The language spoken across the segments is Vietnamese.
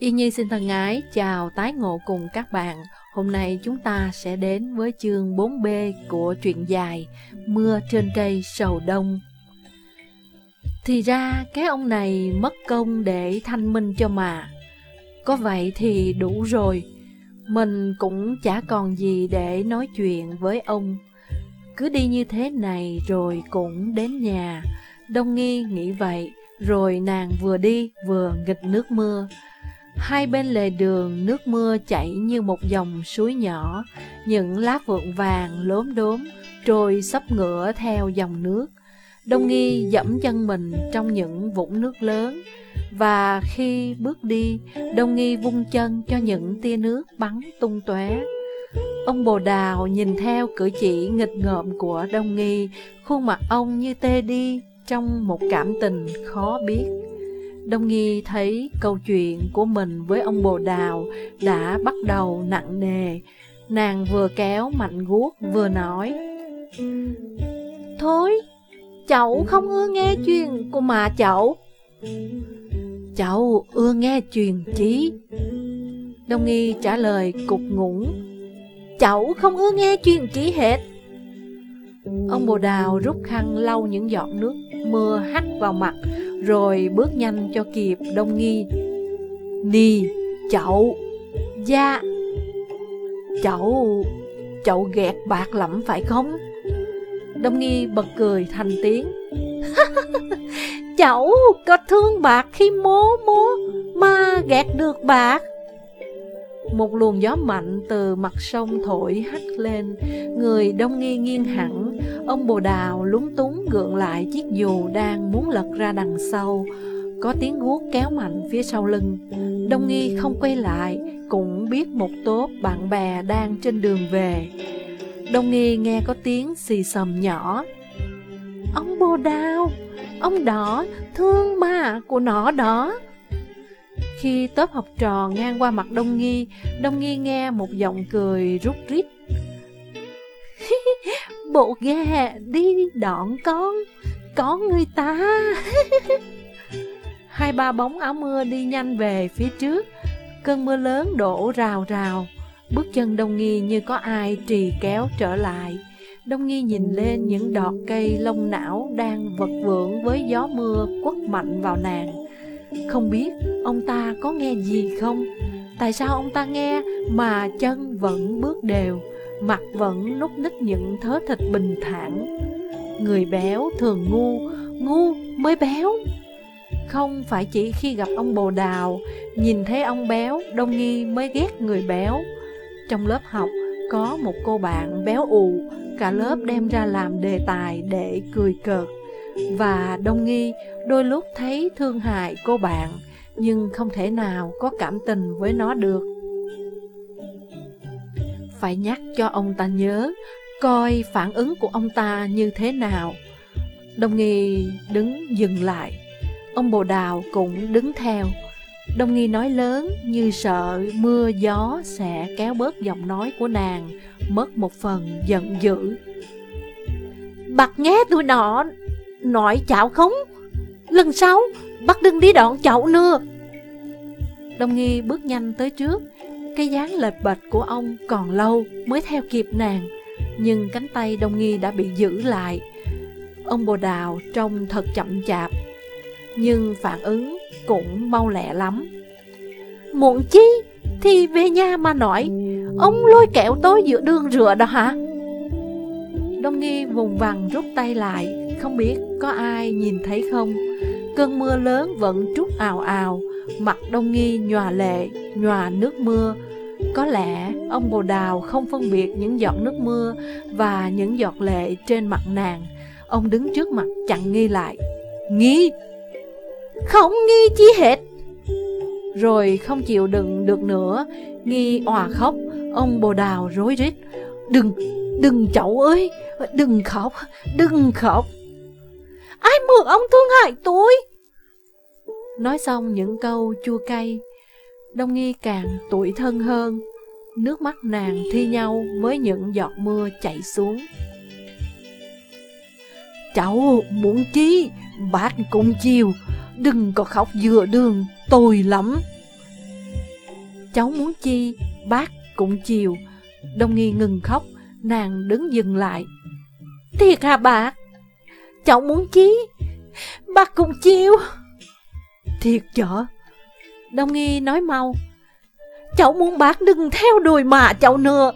Y Nhi xin thân ái chào tái ngộ cùng các bạn. Hôm nay chúng ta sẽ đến với chương 4B của truyện dài Mưa trên cây sầu đông. Thì ra cái ông này mất công để thanh minh cho mà. Có vậy thì đủ rồi. Mình cũng chả còn gì để nói chuyện với ông. Cứ đi như thế này rồi cũng đến nhà. Đông nghi nghĩ vậy, rồi nàng vừa đi vừa nghịch nước mưa. Hai bên lề đường nước mưa chảy như một dòng suối nhỏ, những lá vượng vàng lốm đốm trôi sắp ngửa theo dòng nước. Đông nghi dẫm chân mình trong những vũng nước lớn, và khi bước đi, Đông nghi vung chân cho những tia nước bắn tung tóe. Ông bồ đào nhìn theo cử chỉ nghịch ngợm của Đông nghi, khuôn mặt ông như tê đi trong một cảm tình khó biết. Đông Nghi thấy câu chuyện của mình với ông Bồ Đào đã bắt đầu nặng nề. Nàng vừa kéo mạnh guốc vừa nói Thôi, cháu không ưa nghe chuyện của mà cháu. Cháu ưa nghe chuyện chí. Đông Nghi trả lời cục ngủng Cháu không ưa nghe chuyện chí hết. Ông Bồ Đào rút khăn lau những giọt nước mưa hắt vào mặt rồi bước nhanh cho kịp đông nghi. Đi, chậu. Dạ Chậu. Chậu gẹt bạc lắm phải không? Đông nghi bật cười thành tiếng. Chậu có thương bạc khi mố mố Mà gẹt được bạc một luồng gió mạnh từ mặt sông thổi hắt lên. Người đông nghi nghiêng hẳn. Ông bồ đào lúng túng gượng lại chiếc dù đang muốn lật ra đằng sau. Có tiếng guốc kéo mạnh phía sau lưng. Đông nghi không quay lại, Cũng biết một tốp bạn bè đang trên đường về. Đông nghi nghe có tiếng xì sầm nhỏ. Ông bồ đào, Ông đỏ, thương ma của nó đó khi tớp học trò ngang qua mặt Đông Nghi, Đông Nghi nghe một giọng cười rút rít. Bộ ghe đi đọn con, có người ta. Hai ba bóng áo mưa đi nhanh về phía trước, cơn mưa lớn đổ rào rào. Bước chân Đông Nghi như có ai trì kéo trở lại. Đông Nghi nhìn lên những đọt cây lông não đang vật vượng với gió mưa quất mạnh vào nàng. Không biết ông ta có nghe gì không? Tại sao ông ta nghe mà chân vẫn bước đều, mặt vẫn nút ních những thớ thịt bình thản? Người béo thường ngu, ngu mới béo. Không phải chỉ khi gặp ông bồ đào, nhìn thấy ông béo, đông nghi mới ghét người béo. Trong lớp học, có một cô bạn béo ù, cả lớp đem ra làm đề tài để cười cợt. Và Đông Nghi đôi lúc thấy thương hại cô bạn, nhưng không thể nào có cảm tình với nó được. Phải nhắc cho ông ta nhớ, coi phản ứng của ông ta như thế nào. Đông Nghi đứng dừng lại, ông bồ đào cũng đứng theo. Đông Nghi nói lớn như sợ mưa gió sẽ kéo bớt giọng nói của nàng, mất một phần giận dữ. Bặt nghe tụi nọ nói chảo không? Lần sau, bắt đừng đi đoạn chậu nữa. Đông Nghi bước nhanh tới trước, cái dáng lệch bạch của ông còn lâu mới theo kịp nàng, nhưng cánh tay Đông Nghi đã bị giữ lại. Ông bồ đào trông thật chậm chạp, nhưng phản ứng cũng mau lẹ lắm. Muộn chi thì về nhà mà nói, ông lôi kẹo tôi giữa đường rửa đó hả? Đông Nghi vùng vằng rút tay lại, không biết có ai nhìn thấy không. Cơn mưa lớn vẫn trút ào ào, mặt Đông Nghi nhòa lệ, nhòa nước mưa. Có lẽ ông bồ đào không phân biệt những giọt nước mưa và những giọt lệ trên mặt nàng. Ông đứng trước mặt chặn Nghi lại. Nghi! Không nghi chi hết! Rồi không chịu đựng được nữa, Nghi òa khóc, ông bồ đào rối rít. Đừng, đừng chậu ơi, đừng khóc, đừng khóc. Ai mượn ông thương hại tôi? Nói xong những câu chua cay, Đông Nghi càng tuổi thân hơn. Nước mắt nàng thi nhau với những giọt mưa chảy xuống. Cháu muốn chi, bác cùng chiều, đừng có khóc dựa đường, tôi lắm. Cháu muốn chi, bác cũng chiều. Đông nghi ngừng khóc, nàng đứng dừng lại. Thiệt hả bác? Cháu muốn chí Bác cũng chiêu Thiệt chở. Đông nghi nói mau. Cháu muốn bác đừng theo đuổi mà cháu nữa.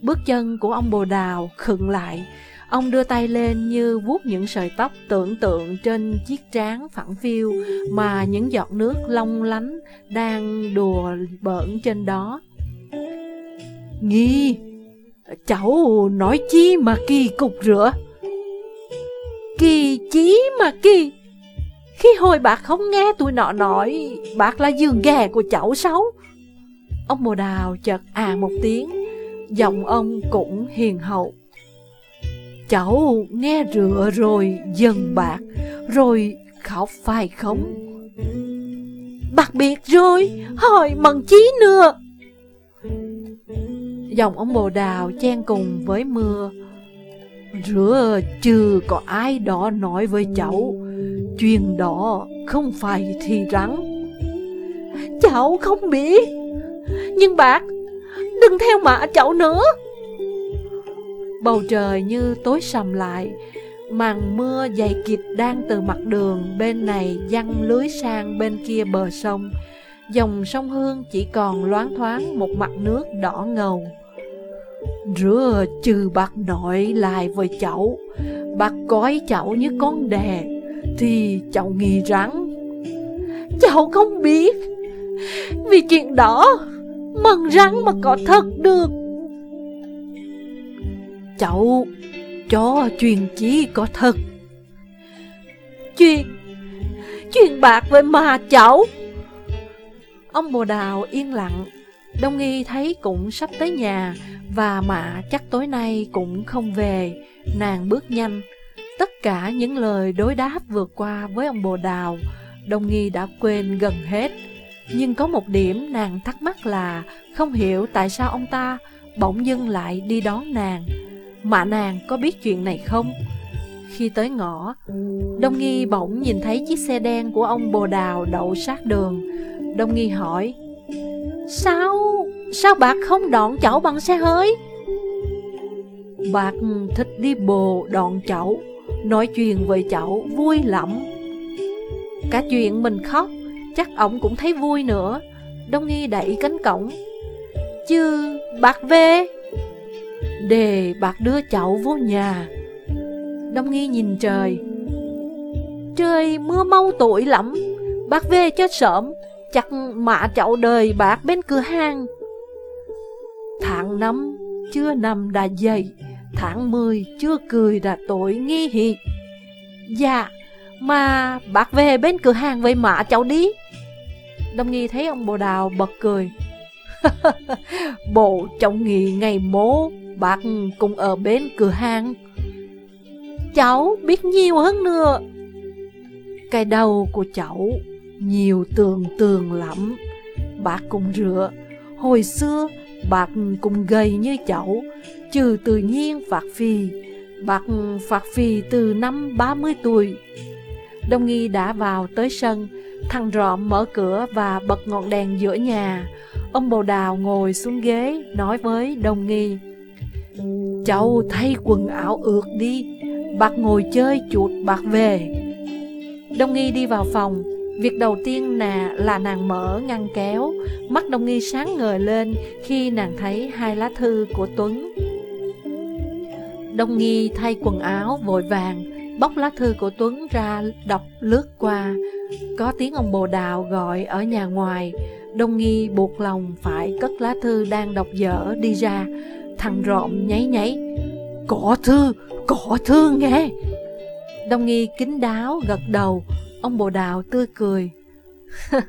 Bước chân của ông bồ đào khựng lại, Ông đưa tay lên như vuốt những sợi tóc tưởng tượng trên chiếc trán phẳng phiu mà những giọt nước long lánh đang đùa bỡn trên đó. Nghi, cháu nói chi mà kỳ cục rửa? Kỳ chí mà kỳ. Khi hồi bác không nghe tụi nọ nói bác là giường ghè của cháu xấu. Ông bồ đào chợt à một tiếng, giọng ông cũng hiền hậu. Cháu nghe rửa rồi dần bạc Rồi khóc phải không Bạc biệt rồi Hỏi mần chí nữa Dòng ông bồ đào chen cùng với mưa Rửa chưa có ai đó nói với cháu, Chuyện đó không phải thì rắn. Cháu không biết, Nhưng bác, Đừng theo mạ cháu nữa. Bầu trời như tối sầm lại, Màn mưa dày kịt đang từ mặt đường bên này văng lưới sang bên kia bờ sông. Dòng sông Hương chỉ còn loáng thoáng một mặt nước đỏ ngầu. Rửa trừ bạc nội lại với cháu. Bạc coi cháu như con đè, Thì cháu nghi rắn Cháu không biết. Vì chuyện đó Mần rắn mà có thật được. Cháu cho truyền chí có thật. Chuyện Chuyện bạc với mà cháu. Ông bồ đào yên lặng. Đông nghi thấy cũng sắp tới nhà Và mạ chắc tối nay cũng không về Nàng bước nhanh Tất cả những lời đối đáp vừa qua với ông bồ đào Đông nghi đã quên gần hết Nhưng có một điểm nàng thắc mắc là Không hiểu tại sao ông ta bỗng dưng lại đi đón nàng Mạ nàng có biết chuyện này không? Khi tới ngõ, Đông Nghi bỗng nhìn thấy chiếc xe đen của ông Bồ Đào đậu sát đường. Đông Nghi hỏi, Sao, sao bạc không đón cháu bằng xe hơi? bạc thích đi bồ đón cháu, nói chuyện với cháu vui lắm. Cả chuyện mình khóc, chắc ông cũng thấy vui nữa. Đông Nghi đẩy cánh cổng. Chứ bạc về để bạc đưa cháu vô nhà. Đông nghi nhìn trời. Trời mưa mau tội lắm, bác về cho sớm, chắc mạ chậu đời bạc bên cửa hàng. Tháng năm chưa nằm đã dậy, tháng mười chưa cười đã tối nghi hị. Dạ, mà bác về bên cửa hàng với mạ cháu đi. Đông nghi thấy ông bồ đào bật cười. Bộ cháu nghỉ ngày mố Bác cũng ở bên cửa hàng Cháu biết nhiều hơn nữa Cái đầu của cháu nhiều tường tường lắm Bác cũng rửa. Hồi xưa bác cũng gầy như chậu, Trừ tự nhiên phạt phì. Bác phạt phì từ năm 30 tuổi. Đông nghi đã vào tới sân Thằng rọm mở cửa và bật ngọn đèn giữa nhà. Ông bồ đào ngồi xuống ghế Nói với Đông nghi Cháu thay quần áo ướt đi. Bác ngồi chơi chuột bạc về. Đông Nghi đi vào phòng. Việc đầu tiên nà là nàng mở ngăn kéo Mắt Đông Nghi sáng ngời lên Khi nàng thấy hai lá thư của Tuấn. Đông Nghi thay quần áo vội vàng Bóc lá thư của Tuấn ra đọc lướt qua. Có tiếng ông bồ đào gọi ở nhà ngoài. Đông Nghi buộc lòng phải cất lá thư đang đọc dở đi ra. Thằng rộm nháy nháy Có thư, có thư nghe. Đông nghi kính đáo gật đầu Ông bồ đào tươi cười.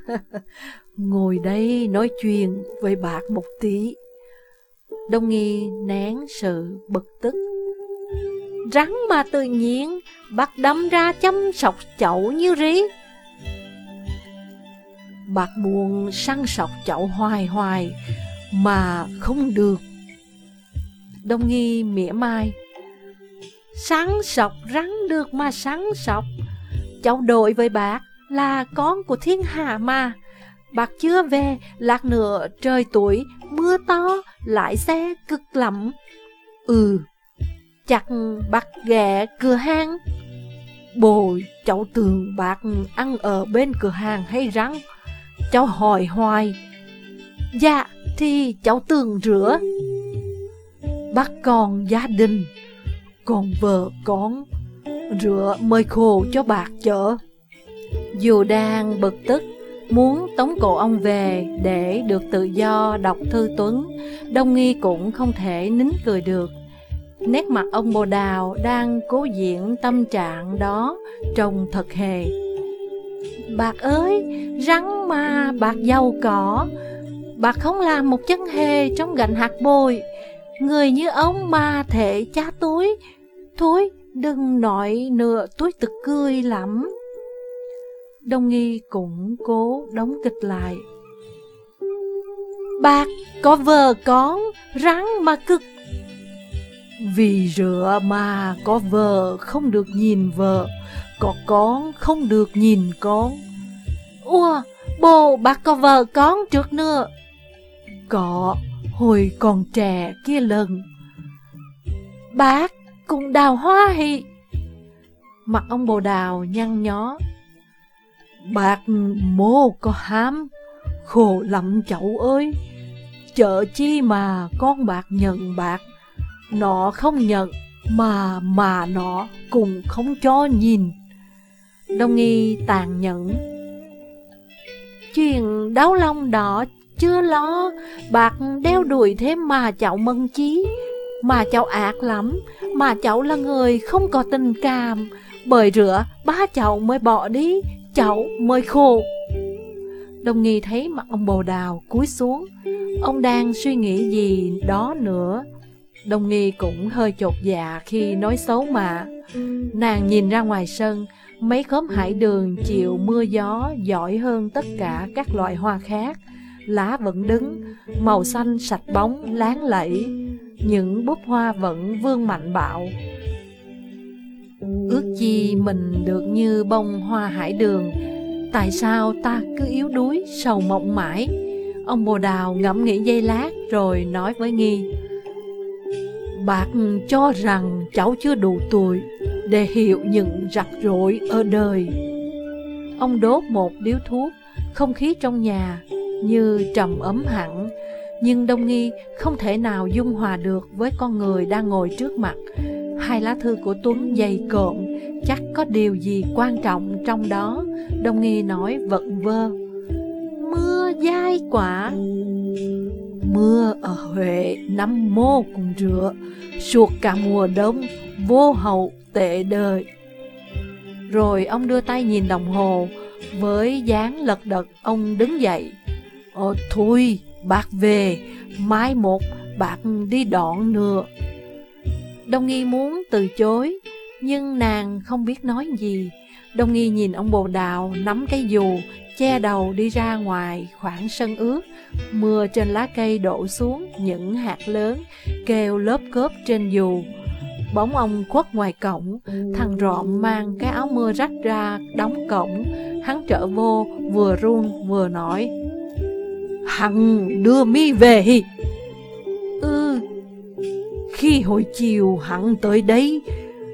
Ngồi đây nói chuyện với bạc một tí. Đông nghi nén sự bực tức. Rắn mà tự nhiên bạc đâm ra chăm sọc chậu như rí Bạc buồn săn sọc chậu hoài hoài Mà không được. Đông nghi mỉa mai. Sáng sọc rắn được mà sáng sọc Cháu đội với bác là con của thiên hạ mà Bạc chưa về, lát nữa trời tuổi, mưa to, lại xe cực lắm. Ừ, chắc bác ghé cửa hàng. Bồi, cháu tưởng bác ăn ở bên cửa hàng hay răng? Cháu hỏi hoài. Dạ, thì cháu tưởng rửa. Bác còn gia đình, còn vợ con, rửa mời khô cho bạc chở. Dù đang bực tức, muốn tống cổ ông về để được tự do đọc thư tuấn, Đông Nghi cũng không thể nín cười được. Nét mặt ông bồ đào đang cố diễn tâm trạng đó trông thật hề. Bạc ơi, rắn mà bạc dâu cỏ, bạc không làm một chân hề trong gạnh hạt bồi. Người như ông mà thể cha túi, thối đừng nói nữa tôi tức cười lắm. Đông Nghi cũng cố đóng kịch lại. Bạc có vợ con, rắn mà cực. Vì rửa mà có vợ không được nhìn vợ, có con không được nhìn con. Ủa, bồ bác có vợ con trước nữa. Có, hồi còn trẻ kia lần. Bác cùng đào hoa hị. Mặt ông bồ đào nhăn nhó, Bạc mô có hám, khổ lắm cháu ơi. Chợ chi mà con bạc nhận bạc, nó không nhận mà mà nó cũng không cho nhìn. Đông nghi tàn nhẫn. Chuyện đáo long đó chưa lo, bạc đeo đuổi thêm mà cháu mân chí. Mà cháu ác lắm, mà cháu là người không có tình cảm, bởi rửa ba cháu mới bỏ đi, cháu mới khô. Đồng nghi thấy mặt ông bồ đào cúi xuống, ông đang suy nghĩ gì đó nữa. Đồng nghi cũng hơi chột dạ khi nói xấu mà. Nàng nhìn ra ngoài sân, mấy khóm hải đường chịu mưa gió giỏi hơn tất cả các loại hoa khác. Lá vẫn đứng, màu xanh sạch bóng, láng lẫy. Những búp hoa vẫn vương mạnh bạo, Ước chi mình được như bông hoa hải đường Tại sao ta cứ yếu đuối, sầu mộng mãi Ông bồ đào ngẫm nghĩ giây lát rồi nói với Nghi Bạc cho rằng cháu chưa đủ tuổi để hiểu những rắc rối ở đời Ông đốt một điếu thuốc, không khí trong nhà như trầm ấm hẳn Nhưng Đông Nghi không thể nào dung hòa được với con người đang ngồi trước mặt Hai lá thư của Tuấn dày cộm, chắc có điều gì quan trọng trong đó. Đông Nghi nói vận vơ. Mưa dai quả. Mưa ở Huệ năm mô cùng rửa, suốt cả mùa đông, vô hậu tệ đời. Rồi ông đưa tay nhìn đồng hồ, với dáng lật đật ông đứng dậy. Ờ thôi, bác về, mai một bác đi đoạn nữa. Đông Nghi muốn từ chối, nhưng nàng không biết nói gì. Đông Nghi nhìn ông bồ đào nắm cái dù, che đầu đi ra ngoài khoảng sân ướt. Mưa trên lá cây đổ xuống những hạt lớn, kêu lớp cớp trên dù. Bóng ông khuất ngoài cổng, thằng rộm mang cái áo mưa rách ra đóng cổng. Hắn trở vô, vừa run vừa nói. Hằng đưa mi về. Ừ, khi hồi chiều hằng tới đây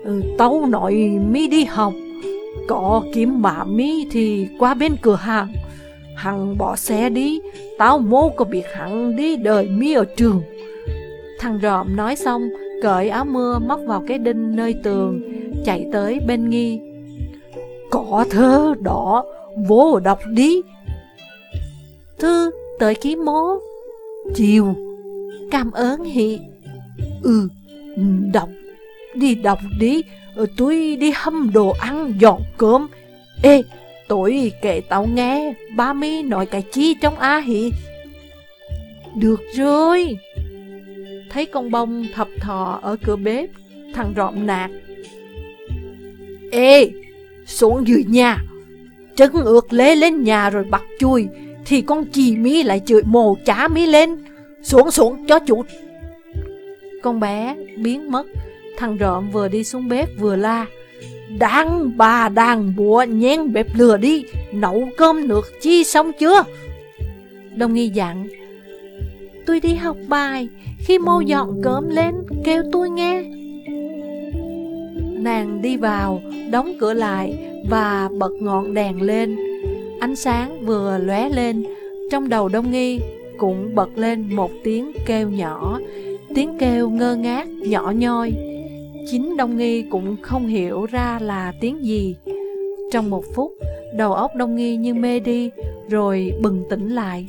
ừ, Tấu nội nói mi đi học. Có kiếm bà mi thì qua bên cửa hàng. Hằng bỏ xe đi Tao mô có biết hằng đi đợi mi ở trường. Thằng rộm nói xong Cởi áo mưa móc vào cái đinh nơi tường Chạy tới bên nghi. Có thơ đỏ Vô đọc đi. Thư tới ký mố Chiều Cảm ơn Hị Ừ, đọc, đi đọc đi, ờ, tôi đi hâm đồ ăn, dọn cơm. Ê, tôi kể tao nghe, ba mi nói cái chi trong á hị Được rồi. Thấy con bông thập thò ở cửa bếp, thằng rộm nạt. Ê, xuống dưới nhà, trấn ước lê lên nhà rồi bắt chui, thì con chì mi lại chửi mồ chá mi lên. Xuống xuống, cho chủ. Con bé biến mất. Thằng rộm vừa đi xuống bếp vừa la. Đang, bà đang bùa nhen bếp lửa đi. Nấu cơm nước chi xong chưa? Đông nghi dặn Tôi đi học bài. Khi mô dọn cơm lên, kêu tôi nghe. Nàng đi vào, Đóng cửa lại Và bật ngọn đèn lên. Ánh sáng vừa lóe lên Trong đầu Đông Nghi cũng bật lên một tiếng kêu nhỏ Tiếng kêu ngơ ngác, nhỏ nhoi. Chính Đông Nghi cũng không hiểu ra là tiếng gì. Trong một phút, đầu óc Đông Nghi như mê đi Rồi bừng tỉnh lại.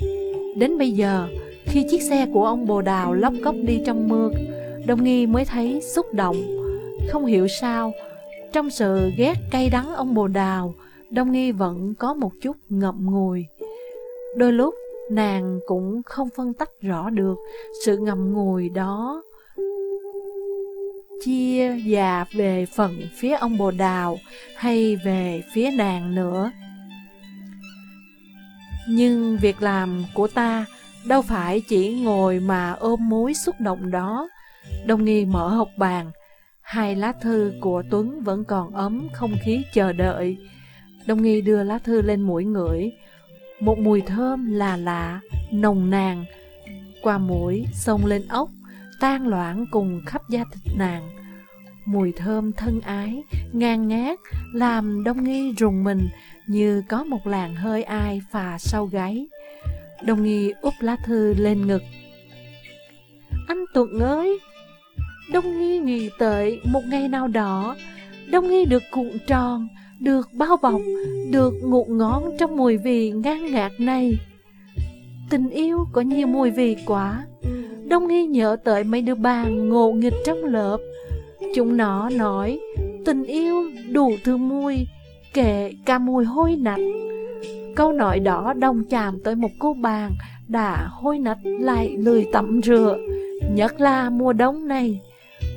Đến bây giờ, khi chiếc xe của ông Bồ Đào lóc cốc đi trong mưa Đông Nghi mới thấy xúc động. Không hiểu sao, trong sự ghét cay đắng ông Bồ Đào Đông Nghi vẫn có một chút ngậm ngùi Đôi lúc nàng cũng không phân tách rõ được sự ngậm ngùi đó chia già về phần phía ông bồ đào hay về phía nàng nữa. Nhưng việc làm của ta đâu phải chỉ ngồi mà ôm mối xúc động đó. Đông nghi mở hộp bàn, hai lá thư của Tuấn vẫn còn ấm không khí chờ đợi. Đông nghi đưa lá thư lên mũi ngửi, một mùi thơm là lạ, nồng nàn, qua mũi xông lên ốc, tan loãng cùng khắp da thịt nàng. Mùi thơm thân ái, ngang ngát, làm Đông Nghi rùng mình như có một làn hơi ai phà sau gáy. Đông Nghi úp lá thư lên ngực. Anh Tuấn ơi! Đông Nghi nghĩ tới một ngày nào đó, Đông Nghi được cuộn tròn, được bao bọc, được ngụt ngón trong mùi vị ngang ngạt này. Tình yêu có nhiều mùi vị quá. Đông Nghi nhớ tới mấy đứa bạn ngộ nghịch trong lớp. Chúng nó nói tình yêu đủ thứ mùi, kể cả mùi hôi nạch. Câu nói đó đồng chạm tới một cô bạn đã hôi nạch lại lười tắm rửa, nhất là mùa đông này.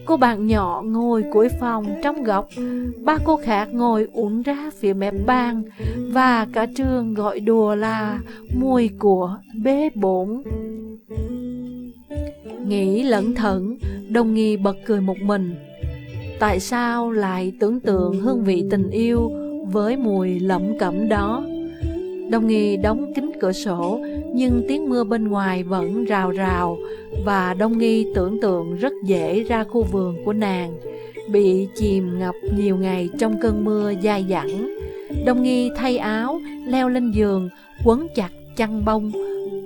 Cô bạn nhỏ ngồi cuối phòng trong góc, ba cô khác ngồi uống ra phía mép bàn, và cả trường gọi đùa là mùi của bế bốn. Nghĩ lẫn thận, đồng nghi bật cười một mình. Tại sao lại tưởng tượng hương vị tình yêu với mùi lẩm cẩm đó? Đồng nghi đóng kính cửa sổ, nhưng tiếng mưa bên ngoài vẫn rào rào, và Đông Nghi tưởng tượng rất dễ ra khu vườn của nàng, bị chìm ngập nhiều ngày trong cơn mưa dai dẳng. Đông Nghi thay áo, leo lên giường, quấn chặt chăn bông,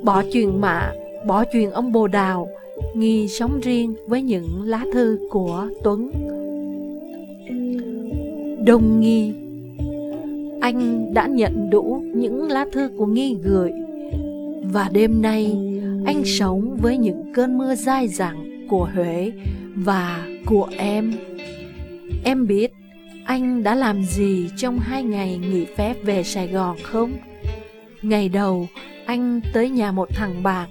bỏ chuyện mạ, bỏ chuyện ông bồ đào, Nghi sống riêng với những lá thư của Tuấn. Đông Nghi Anh đã nhận đủ những lá thư của Nghi gửi và đêm nay anh sống với những cơn mưa dai dẳng của Huế và của em. Em biết anh đã làm gì trong hai ngày nghỉ phép về Sài Gòn không? Ngày đầu, anh tới nhà một thằng bạn,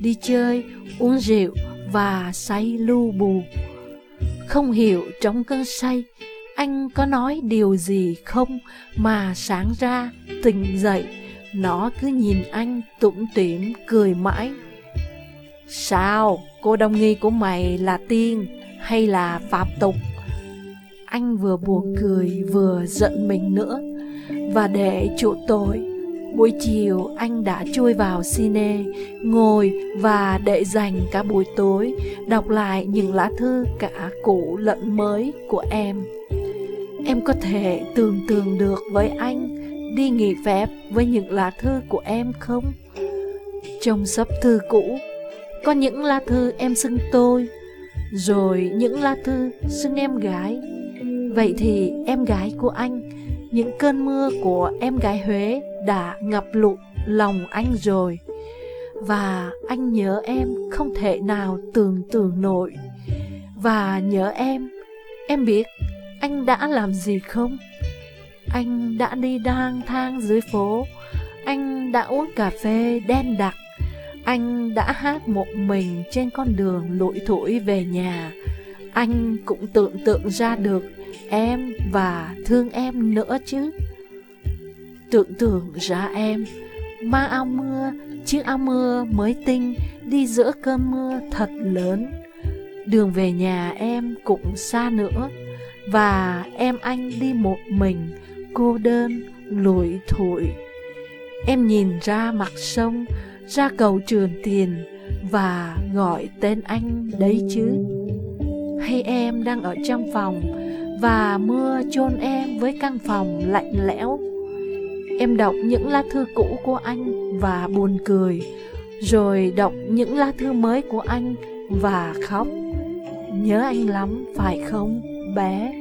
đi chơi, uống rượu và say lu bù. Không hiểu trong cơn say, anh có nói điều gì không mà sáng ra, tỉnh dậy, nó cứ nhìn anh tủm tỉm cười mãi. Sao, cô đồng nghi của mày là tiên hay là phạm tục? Anh vừa buồn cười vừa giận mình nữa. Và để chuộc tội Buổi chiều anh đã chui vào cine Ngồi và để dành cả buổi tối Đọc lại những lá thư cả cũ lẫn mới của em. Em có thể tưởng tượng được với anh Đi nghỉ phép với những lá thư của em không? Trong sắp thư cũ, có những lá thư em xưng tôi, Rồi những lá thư xưng em gái Vậy thì em gái của anh, Những cơn mưa của em gái Huế Đã ngập lụt lòng anh rồi Và anh nhớ em không thể nào tưởng tượng nổi Và nhớ em Em biết anh đã làm gì không? Anh đã đi lang thang dưới phố. Anh đã uống cà phê đen đặc. Anh đã hát một mình trên con đường lụi thủi về nhà. Anh cũng tưởng tượng ra được em và thương em nữa chứ. Tưởng tượng ra em. Mang áo mưa, chiếc áo mưa mới tinh Đi giữa cơn mưa thật lớn. Đường về nhà em cũng xa nữa. Và em anh đi một mình Cô đơn, lụi thụi Em nhìn ra mặt sông, ra cầu trường tiền và gọi tên anh đấy chứ. Hay em đang ở trong phòng và mưa chôn em với căn phòng lạnh lẽo. Em đọc những lá thư cũ của anh và buồn cười, rồi đọc những lá thư mới của anh và khóc. Nhớ anh lắm, phải không, bé?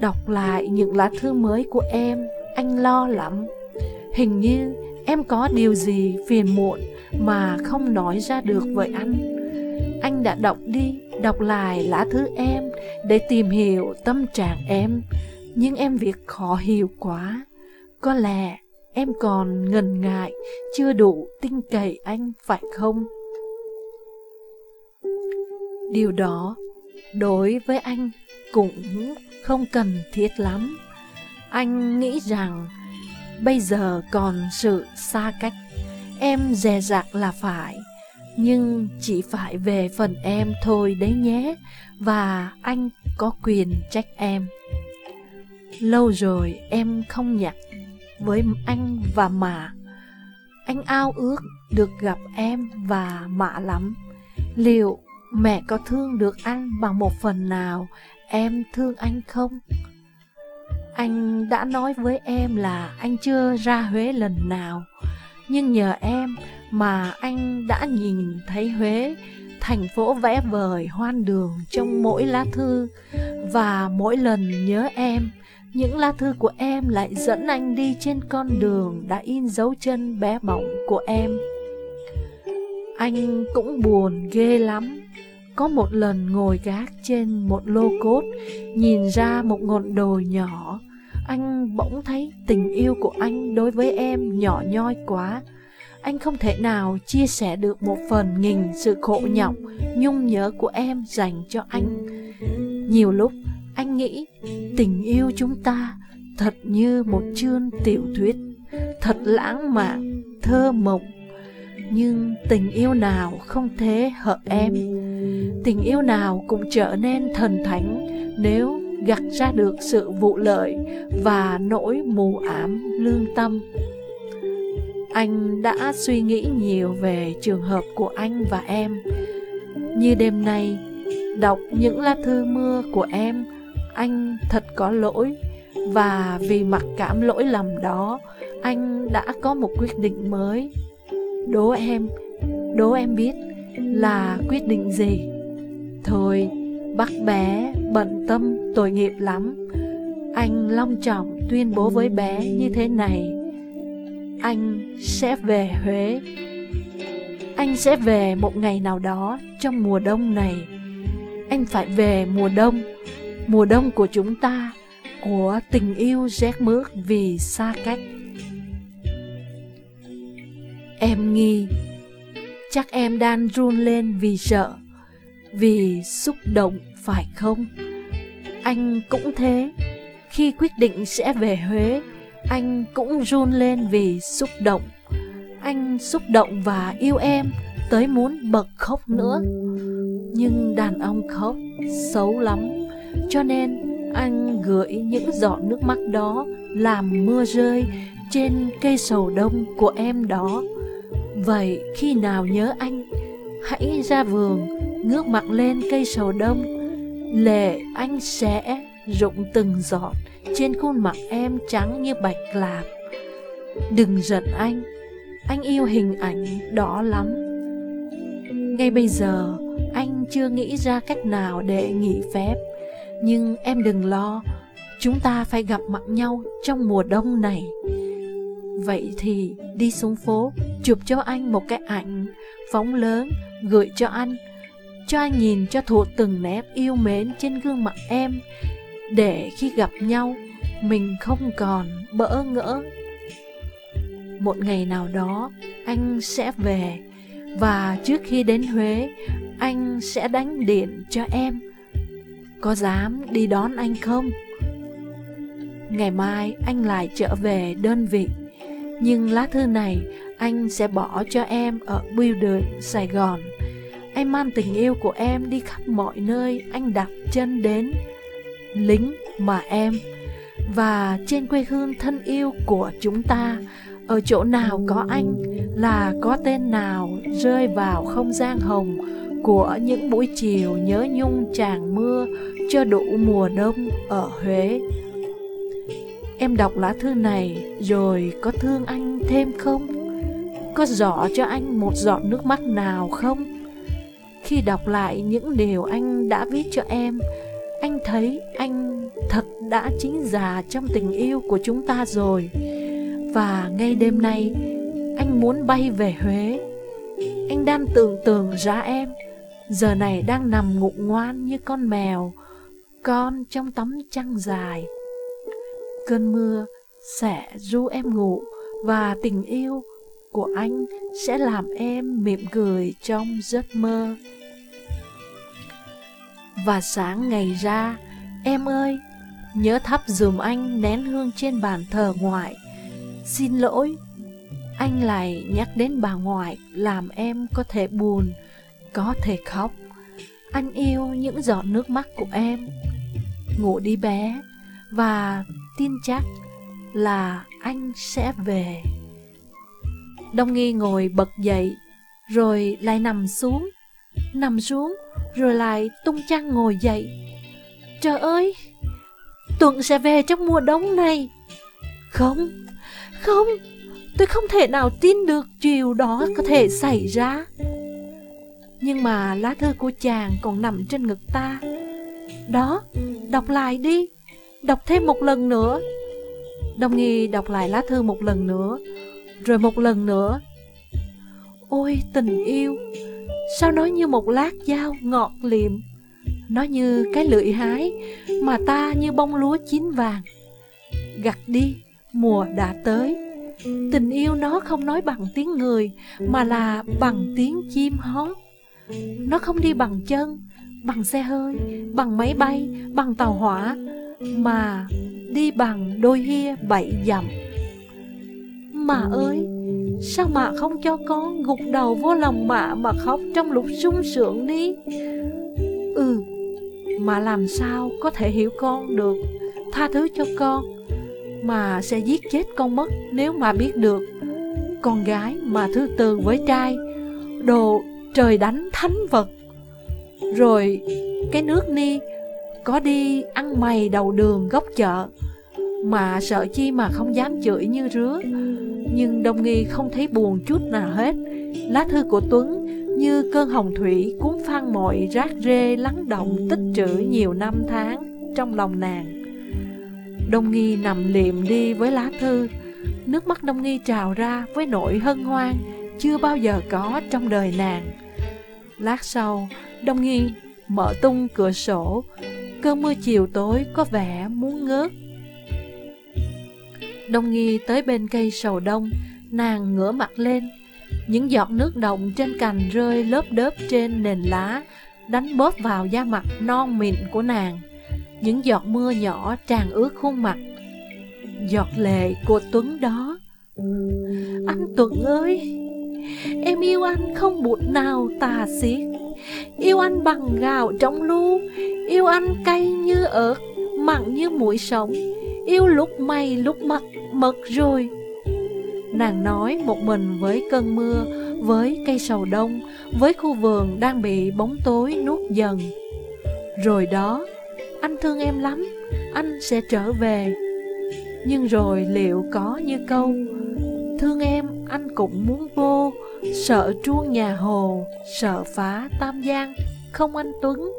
Đọc lại những lá thư mới của em, anh lo lắm. Hình như em có điều gì phiền muộn mà không nói ra được với anh. Anh đã đọc đi, đọc lại lá thư em để tìm hiểu tâm trạng em, nhưng em việc khó hiểu quá. Có lẽ em còn ngần ngại, chưa đủ tin cậy anh phải không? Điều đó đối với anh cũng không cần thiết lắm. Anh nghĩ rằng bây giờ còn sự xa cách, em dè dặt là phải, nhưng chỉ phải về phần em thôi đấy nhé, và anh có quyền trách em. Lâu rồi em không nhặt với anh và Mạ. Anh ao ước được gặp em và Mạ lắm. Liệu mẹ có thương được anh bằng một phần nào em thương anh không? Anh đã nói với em là anh chưa ra Huế lần nào, nhưng nhờ em mà anh đã nhìn thấy Huế, thành phố vẽ vời hoan đường trong mỗi lá thư và mỗi lần nhớ em, những lá thư của em lại dẫn anh đi trên con đường đã in dấu chân bé bỏng của em. Anh cũng buồn ghê lắm có một lần ngồi gác trên một lô cốt, nhìn ra một ngọn đồi nhỏ, anh bỗng thấy tình yêu của anh đối với em nhỏ nhoi quá. Anh không thể nào chia sẻ được một phần nghìn sự khổ nhọc, nhung nhớ của em dành cho anh. Nhiều lúc anh nghĩ tình yêu chúng ta thật như một chương tiểu thuyết, thật lãng mạn, thơ mộng nhưng tình yêu nào không thế hợp em Tình yêu nào cũng trở nên thần thánh Nếu gặt ra được sự vụ lợi Và nỗi mù ám lương tâm. Anh đã suy nghĩ nhiều về trường hợp của anh và em. Như đêm nay Đọc những lá thư mưa của em Anh thật có lỗi. Và vì mặc cảm lỗi lầm đó Anh đã có một quyết định mới. Đố em, đố em biết là quyết định gì? Thôi, bác bé bận tâm tội nghiệp lắm. Anh long trọng tuyên bố với bé như thế này. Anh sẽ về Huế. Anh sẽ về một ngày nào đó trong mùa đông này. Anh phải về mùa đông. Mùa đông của chúng ta Của tình yêu rét mướt vì xa cách. Em nghi Chắc em đang run lên vì sợ. Vì xúc động, phải không? Anh cũng thế. Khi quyết định sẽ về Huế, Anh cũng run lên vì xúc động. Anh xúc động và yêu em, Tới muốn bật khóc nữa. Nhưng đàn ông khóc xấu lắm, Cho nên anh gửi những giọt nước mắt đó Làm mưa rơi trên cây sầu đông của em đó. Vậy khi nào nhớ anh, Hãy ra vườn Ngước mặt lên cây sầu đông. Lệ anh sẽ rụng từng giọt Trên khuôn mặt em trắng như bạch lạp Đừng giận anh Anh yêu hình ảnh đó lắm. Ngay bây giờ, Anh chưa nghĩ ra cách nào để nghỉ phép. Nhưng em đừng lo, Chúng ta phải gặp mặt nhau trong mùa đông này. Vậy thì đi xuống phố, Chụp cho anh một cái ảnh Phóng lớn Gửi cho anh. Cho anh nhìn cho thuộc từng nét yêu mến trên gương mặt em, Để khi gặp nhau, Mình không còn bỡ ngỡ Một ngày nào đó, Anh sẽ về, Và trước khi đến Huế, Anh sẽ đánh điện cho em Có dám đi đón anh không? Ngày mai anh lại trở về đơn vị, nhưng lá thư này anh sẽ bỏ cho em ở bưu đường Sài Gòn. Anh mang tình yêu của em đi khắp mọi nơi anh đặt chân đến. Lính mà em, Và trên quê hương thân yêu của chúng ta Ở chỗ nào có anh là có tên nào rơi vào không gian hồng Của những buổi chiều nhớ nhung tràn mưa cho đủ mùa đông ở Huế Em đọc lá thư này rồi có thương anh thêm không? Có rõ cho anh một giọt nước mắt nào không? Khi đọc lại những điều anh đã viết cho em, Anh thấy anh thật đã chính già trong tình yêu của chúng ta rồi. Và ngay đêm nay, anh muốn bay về Huế. Anh đang tưởng tượng ra em, Giờ này đang nằm ngủ ngoan như con mèo, Con trong tấm trăng dài. Cơn mưa sẽ ru em ngủ Và tình yêu của anh sẽ làm em mỉm cười trong giấc mơ. Và sáng ngày ra, Em ơi, Nhớ thắp dùm anh nén hương trên bàn thờ ngoại. Xin lỗi, Anh lại nhắc đến bà ngoại Làm em có thể buồn, Có thể khóc. Anh yêu những giọt nước mắt của em. Ngủ đi bé Và tin chắc là anh sẽ về. Đông nghi ngồi bật dậy, Rồi lại nằm xuống. Nằm xuống, Rồi lại tung chăn ngồi dậy. Trời ơi Tuần sẽ về trong mùa đông này. Không Không, Tôi không thể nào tin được điều đó có thể xảy ra. Nhưng mà lá thư của chàng còn nằm trên ngực ta. Đó, Đọc lại đi, Đọc thêm một lần nữa. Đông Nghi đọc lại lá thư một lần nữa rồi một lần nữa. Ôi, tình yêu. Sao nói như một lát dao ngọt liệm? Nó như cái lưỡi hái Mà ta như bông lúa chín vàng. Gặt đi, Mùa đã tới. Tình yêu nó không nói bằng tiếng người, Mà là bằng tiếng chim hót. Nó không đi bằng chân, Bằng xe hơi, Bằng máy bay, Bằng tàu hỏa, Mà đi bằng đôi hia bảy dặm. Mà ơi, Sao mạ không cho con gục đầu vô lòng mạ mà khóc trong lúc sung sướng đi? Ừ mà làm sao có thể hiểu con được? Tha thứ cho con Mà sẽ giết chết con mất Nếu mà biết được. Con gái mà thứ từ với trai, Đồ trời đánh thánh vật. Rồi cái nước ni Có đi ăn mày đầu đường góc chợ. Mà sợ chi mà không dám chửi như rứa Nhưng Đông Nghi không thấy buồn chút nào hết Lá thư của Tuấn như cơn hồng thủy cuốn phăng mọi rác rê lắng động tích trữ nhiều năm tháng trong lòng nàng. Đông Nghi nằm liệm đi với lá thư, nước mắt Đông Nghi trào ra với nỗi hân hoan chưa bao giờ có trong đời nàng. Lát sau, Đông Nghi mở tung cửa sổ, cơn mưa chiều tối có vẻ muốn ngớt. Đông Nghi tới bên cây sầu đông, nàng ngửa mặt lên, những giọt nước động trên cành rơi lớp đớp trên nền lá, đánh bóp vào da mặt non mịn của nàng. Những giọt mưa nhỏ tràn ướt khuôn mặt. Giọt lệ của Tuấn đó. Anh Tuấn ơi, em yêu anh không bụt nào tà xiết. Yêu anh bằng gạo trong lu, yêu anh cay như ớt, mặn như mũi sống. Yêu lúc mày lúc mặt mật rồi Nàng nói một mình với cơn mưa, với cây sầu đông, với khu vườn đang bị bóng tối nuốt dần. Rồi đó, anh thương em lắm, anh sẽ trở về. Nhưng rồi liệu có như câu, thương em anh cũng muốn vô, sợ truông nhà hồ, sợ phá tam giang, không anh Tuấn.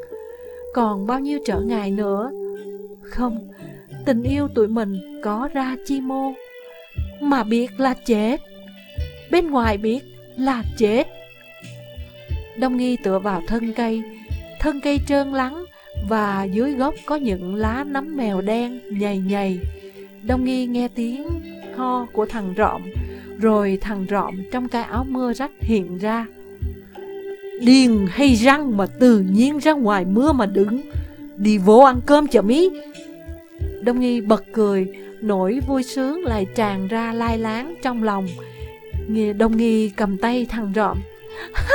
Còn bao nhiêu trở ngại nữa? Không, tình yêu tụi mình có ra chi mô mà biết là chết. Bên ngoài biết là chết. Đông nghi tựa vào thân cây, thân cây trơn lắng và dưới gốc có những lá nấm mèo đen nhầy nhầy. Đông nghi nghe tiếng ho của thằng rộm rồi thằng rộm trong cái áo mưa rách hiện ra. Điền hay răng mà tự nhiên ra ngoài mưa mà đứng, đi vô ăn cơm chợ mí. Đông nghi bật cười, Nỗi vui sướng lại tràn ra lai láng trong lòng. Đông Nghi cầm tay thằng Rọm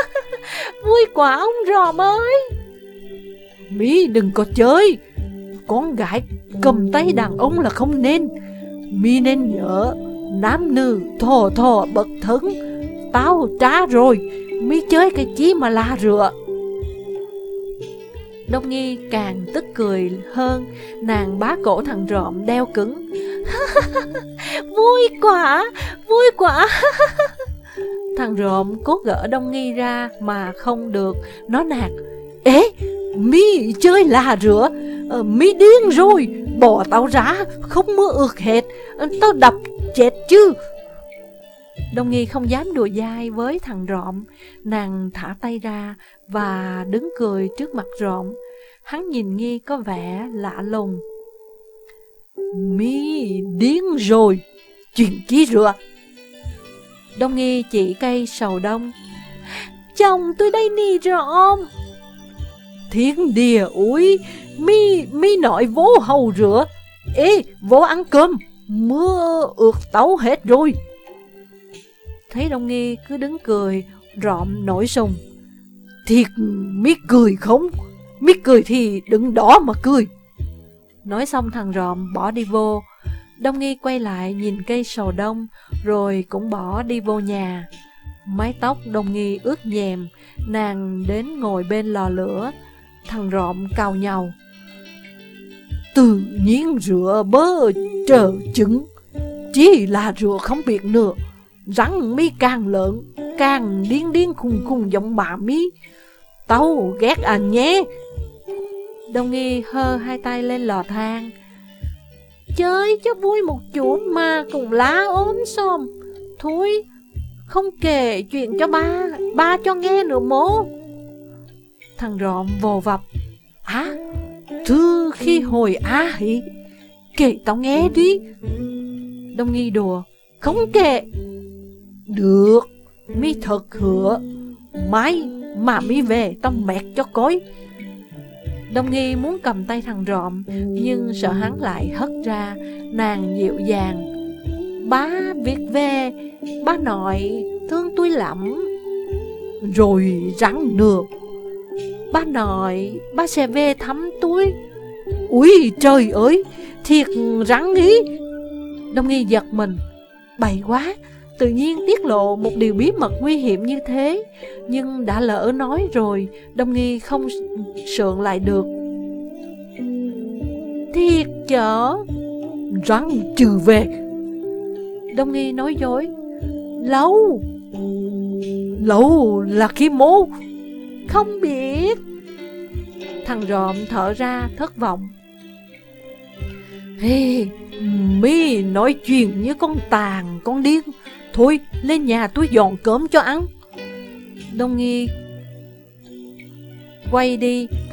Vui quá ông Rọm ơi! Mỹ đừng có chơi. Con gái cầm tay đàn ông là không nên. Mi nên nhớ Nam nữ thò thò bậc thấn Tao trá rồi Mi chơi cái chí mà la rửa. Đông Nghi càng tức cười hơn. Nàng bá cổ thằng rộm đeo cứng. Vui quá Vui quá. Thằng rộm cố gỡ Đông Nghi ra Mà không được. Nó nạt Ê Mi chơi là rửa. Ờ, Mi điên rồi. Bỏ tao ra Không mưa ướt hết. Ờ, tao đập chết chứ. Đông Nghi không dám đùa dai với thằng rộm. Nàng thả tay ra Và đứng cười trước mặt rộm. Hắn nhìn Nghi có vẻ lạ lùng. Mi điên rồi, Chuyện ký rửa Đông Nghi chỉ cây sầu đông. Chồng tôi đây nì rộm. Thiên địa úi, Mi mi nội vô hầu rửa. Ê, vô ăn cơm, Mưa ướt tấu hết rồi. Thấy Đông Nghi cứ đứng cười, Rộm nổi sùng. Thiệt biết cười không? Biết cười thì đừng đỏ mà cười. Nói xong thằng rộm bỏ đi vô. Đông Nghi quay lại nhìn cây sầu đông, Rồi cũng bỏ đi vô nhà. Mái tóc Đông Nghi ướt nhèm, Nàng đến ngồi bên lò lửa. Thằng rộm cào nhau Tự nhiên rửa bơ trở trứng. Chỉ là rửa không biết nữa. Rắn mi càng lớn, Càng điên điên khùng khùng giọng bà mi Tao ghét anh nhé. Đông nghi hơ hai tay lên lò than. Chơi cho vui một chút mà cùng lá ốm xôm Thôi, Không kể chuyện cho ba Ba cho nghe nữa mố Thằng rộm vồ vập. Á, Thư khi hồi á hỉ Kể tao nghe đi. Đông nghi đùa. Không kể. Được. Mi thật hứa, Mai mà mi về, tao mẹt cho cối. Đông nghi muốn cầm tay thằng rộm, Nhưng sợ hắn lại hất ra, Nàng dịu dàng. Bá việc về Bá nội, thương tôi lắm. Rồi rắn được Ba nội Ba sẽ về thăm tôi úi trời ơi, Thiệt rắn ý. Đông nghi giật mình. Bậy quá Tự nhiên tiết lộ một điều bí mật nguy hiểm như thế Nhưng đã lỡ nói rồi Đông nghi không sượng lại được. Thiệt chở Rắn trừ về. Đông nghi nói dối. Lâu. Lâu là khi mố Không biết. Thằng rộm thở ra thất vọng. Hey, mi nói chuyện như con tàn, con điên. Thôi, lên nhà tôi dọn cơm cho ăn. Đông nghi Quay đi.